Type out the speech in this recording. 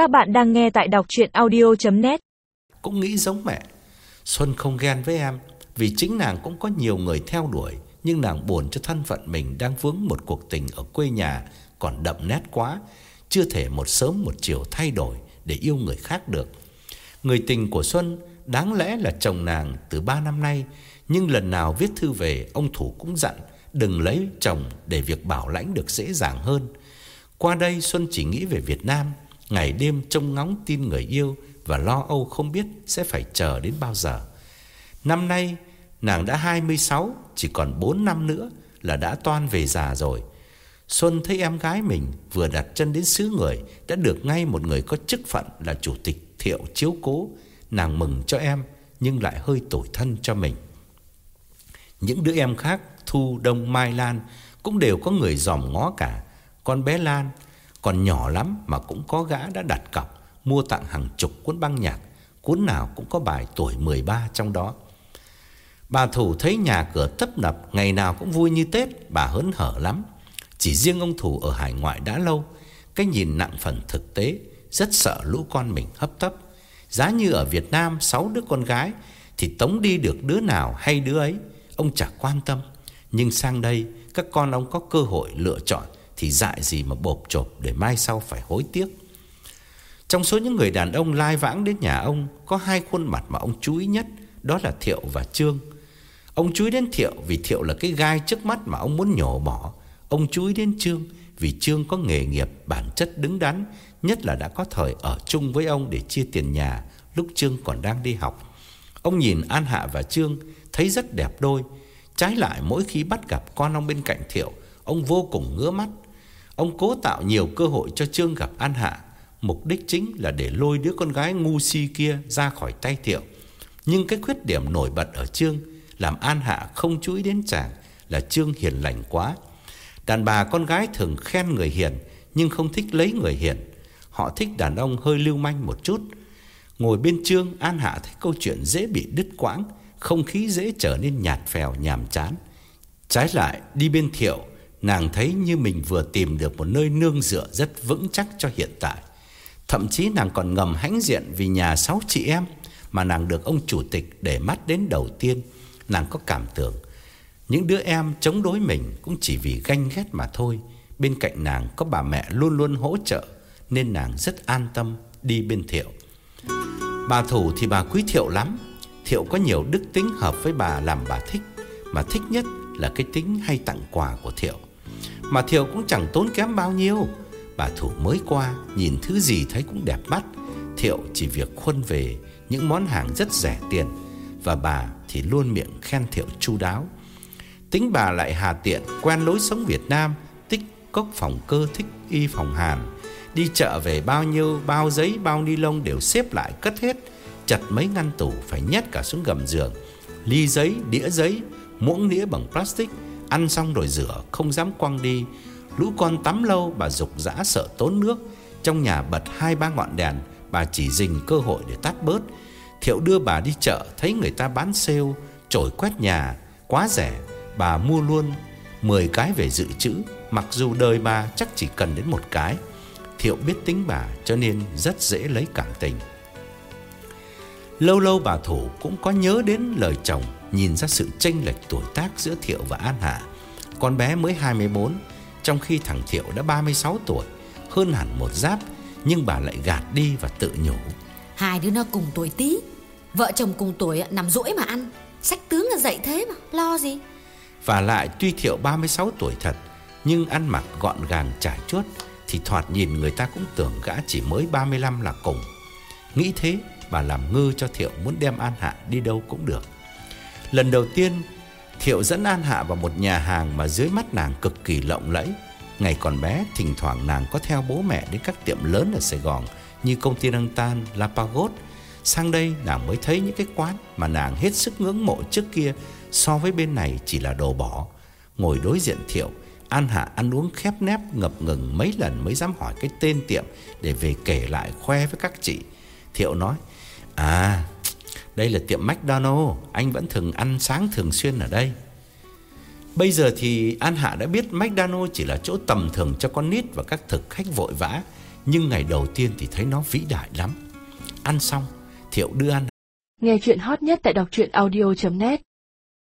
Các bạn đang nghe tại đọc chuyện audio.net Cũng nghĩ giống mẹ. Xuân không ghen với em, Vì chính nàng cũng có nhiều người theo đuổi, Nhưng nàng buồn cho thân phận mình Đang vướng một cuộc tình ở quê nhà, Còn đậm nét quá, Chưa thể một sớm một chiều thay đổi Để yêu người khác được. Người tình của Xuân Đáng lẽ là chồng nàng từ 3 năm nay, Nhưng lần nào viết thư về, Ông Thủ cũng dặn, Đừng lấy chồng để việc bảo lãnh được dễ dàng hơn. Qua đây Xuân chỉ nghĩ về Việt Nam Ngày đêm trông ngóng tin người yêu Và lo âu không biết sẽ phải chờ đến bao giờ. Năm nay nàng đã 26 Chỉ còn 4 năm nữa là đã toan về già rồi. Xuân thấy em gái mình vừa đặt chân đến xứ người Đã được ngay một người có chức phận là chủ tịch thiệu chiếu cố. Nàng mừng cho em Nhưng lại hơi tủi thân cho mình. Những đứa em khác Thu, Đông, Mai Lan Cũng đều có người dòm ngó cả. Con bé Lan còn nhỏ lắm mà cũng có gã đã đặt cọc, Mua tặng hàng chục cuốn băng nhạc, Cuốn nào cũng có bài tuổi 13 trong đó. Bà Thủ thấy nhà cửa tấp nập, Ngày nào cũng vui như Tết, Bà hớn hở lắm. Chỉ riêng ông Thủ ở hải ngoại đã lâu, Cái nhìn nặng phần thực tế, Rất sợ lũ con mình hấp tấp. Giá như ở Việt Nam, sáu đứa con gái, Thì tống đi được đứa nào hay đứa ấy, Ông chẳng quan tâm. Nhưng sang đây, Các con ông có cơ hội lựa chọn thì dại gì mà bộp chộp để mai sau phải hối tiếc. Trong số những người đàn ông lai vãng đến nhà ông, có hai khuôn mặt mà ông chú ý nhất, đó là Thiệu và Trương. Ông chú ý đến Thiệu vì Thiệu là cái gai trước mắt mà ông muốn nhổ bỏ. Ông chú ý đến Trương vì Trương có nghề nghiệp bản chất đứng đắn, nhất là đã có thời ở chung với ông để chia tiền nhà lúc Trương còn đang đi học. Ông nhìn An Hạ và Trương thấy rất đẹp đôi, trái lại mỗi khi bắt gặp con ông bên cạnh Thiệu, ông vô cùng ngứa mắt. Ông cố tạo nhiều cơ hội cho Trương gặp An Hạ. Mục đích chính là để lôi đứa con gái ngu si kia ra khỏi tay Thiệu. Nhưng cái khuyết điểm nổi bật ở Trương Làm An Hạ không chú ý đến chàng Là Trương hiền lành quá. Đàn bà con gái thường khen người hiền, Nhưng không thích lấy người hiền. Họ thích đàn ông hơi lưu manh một chút. Ngồi bên Trương, An Hạ thấy câu chuyện dễ bị đứt quãng, Không khí dễ trở nên nhạt phèo, nhàm chán. Trái lại, đi bên Thiệu Nàng thấy như mình vừa tìm được một nơi nương dựa rất vững chắc cho hiện tại. Thậm chí nàng còn ngầm hãnh diện vì nhà sáu chị em mà nàng được ông chủ tịch để mắt đến đầu tiên. Nàng có cảm tưởng những đứa em chống đối mình cũng chỉ vì ganh ghét mà thôi. Bên cạnh nàng có bà mẹ luôn luôn hỗ trợ nên nàng rất an tâm đi bên Thiệu. Bà Thủ thì bà quý Thiệu lắm. Thiệu có nhiều đức tính hợp với bà làm bà thích, mà thích nhất là cái tính hay tặng quà của Thiệu. Mà Thiệu cũng chẳng tốn kém bao nhiêu. Bà Thủ mới qua Nhìn thứ gì thấy cũng đẹp mắt. Thiệu chỉ việc khuân về Những món hàng rất rẻ tiền Và bà thì luôn miệng khen Thiệu chu đáo. Tính bà lại hà tiện Quen lối sống Việt Nam Tích cốc phòng cơ thích y phòng hàn. Đi chợ về bao nhiêu Bao giấy bao ni lông đều xếp lại cất hết. Chặt mấy ngăn tủ Phải nhét cả xuống gầm giường. Ly giấy, đĩa giấy Muỗng đĩa bằng plastic. Ăn xong rồi rửa, không dám quăng đi. Lũ con tắm lâu, bà dục dã sợ tốn nước. Trong nhà bật hai ba ngọn đèn, Bà chỉ dình cơ hội để tắt bớt. Thiệu đưa bà đi chợ, Thấy người ta bán sale Trổi quét nhà, Quá rẻ, Bà mua luôn. 10 cái về dự trữ, Mặc dù đời bà chắc chỉ cần đến một cái. Thiệu biết tính bà, cho nên rất dễ lấy cảm tình. Lâu lâu bà Thủ cũng có nhớ đến lời chồng Nhìn ra sự chênh lệch tuổi tác giữa Thiệu và An Hạ. Con bé mới 24 Trong khi thằng Thiệu đã 36 tuổi Hơn hẳn một giáp Nhưng bà lại gạt đi và tự nhủ. Hai đứa nó cùng tuổi tí Vợ chồng cùng tuổi nằm rỗi mà ăn. Sách tướng là dậy thế mà Lo gì? Và lại tuy Thiệu 36 tuổi thật Nhưng ăn mặc gọn gàng trải chuốt Thì thoạt nhìn người ta cũng tưởng gã chỉ mới 35 là cùng. Nghĩ thế bà làm ngư cho Thiệu muốn đem An Hạ đi đâu cũng được Lần đầu tiên Thiệu dẫn An Hạ vào một nhà hàng mà dưới mắt nàng cực kỳ lộng lẫy. Ngày còn bé, thỉnh thoảng nàng có theo bố mẹ đến các tiệm lớn ở Sài Gòn như công ty đăng tan, La Pagode. Sang đây nàng mới thấy những cái quán mà nàng hết sức ngưỡng mộ trước kia so với bên này chỉ là đồ bỏ. Ngồi đối diện Thiệu, An Hạ ăn uống khép nép ngập ngừng mấy lần mới dám hỏi cái tên tiệm để về kể lại khoe với các chị. Thiệu nói, à đây là tiệm McDonald Anh vẫn thường ăn sáng thường xuyên ở đây. Bây giờ thì An Hạ đã biết McDonald chỉ là chỗ tầm thường cho con nít và các thực khách vội vã Nhưng ngày đầu tiên thì thấy nó vĩ đại lắm. Ăn xong Thiệu đưa ăn Nghe chuyện hot nhất tại đọc truyện audio.net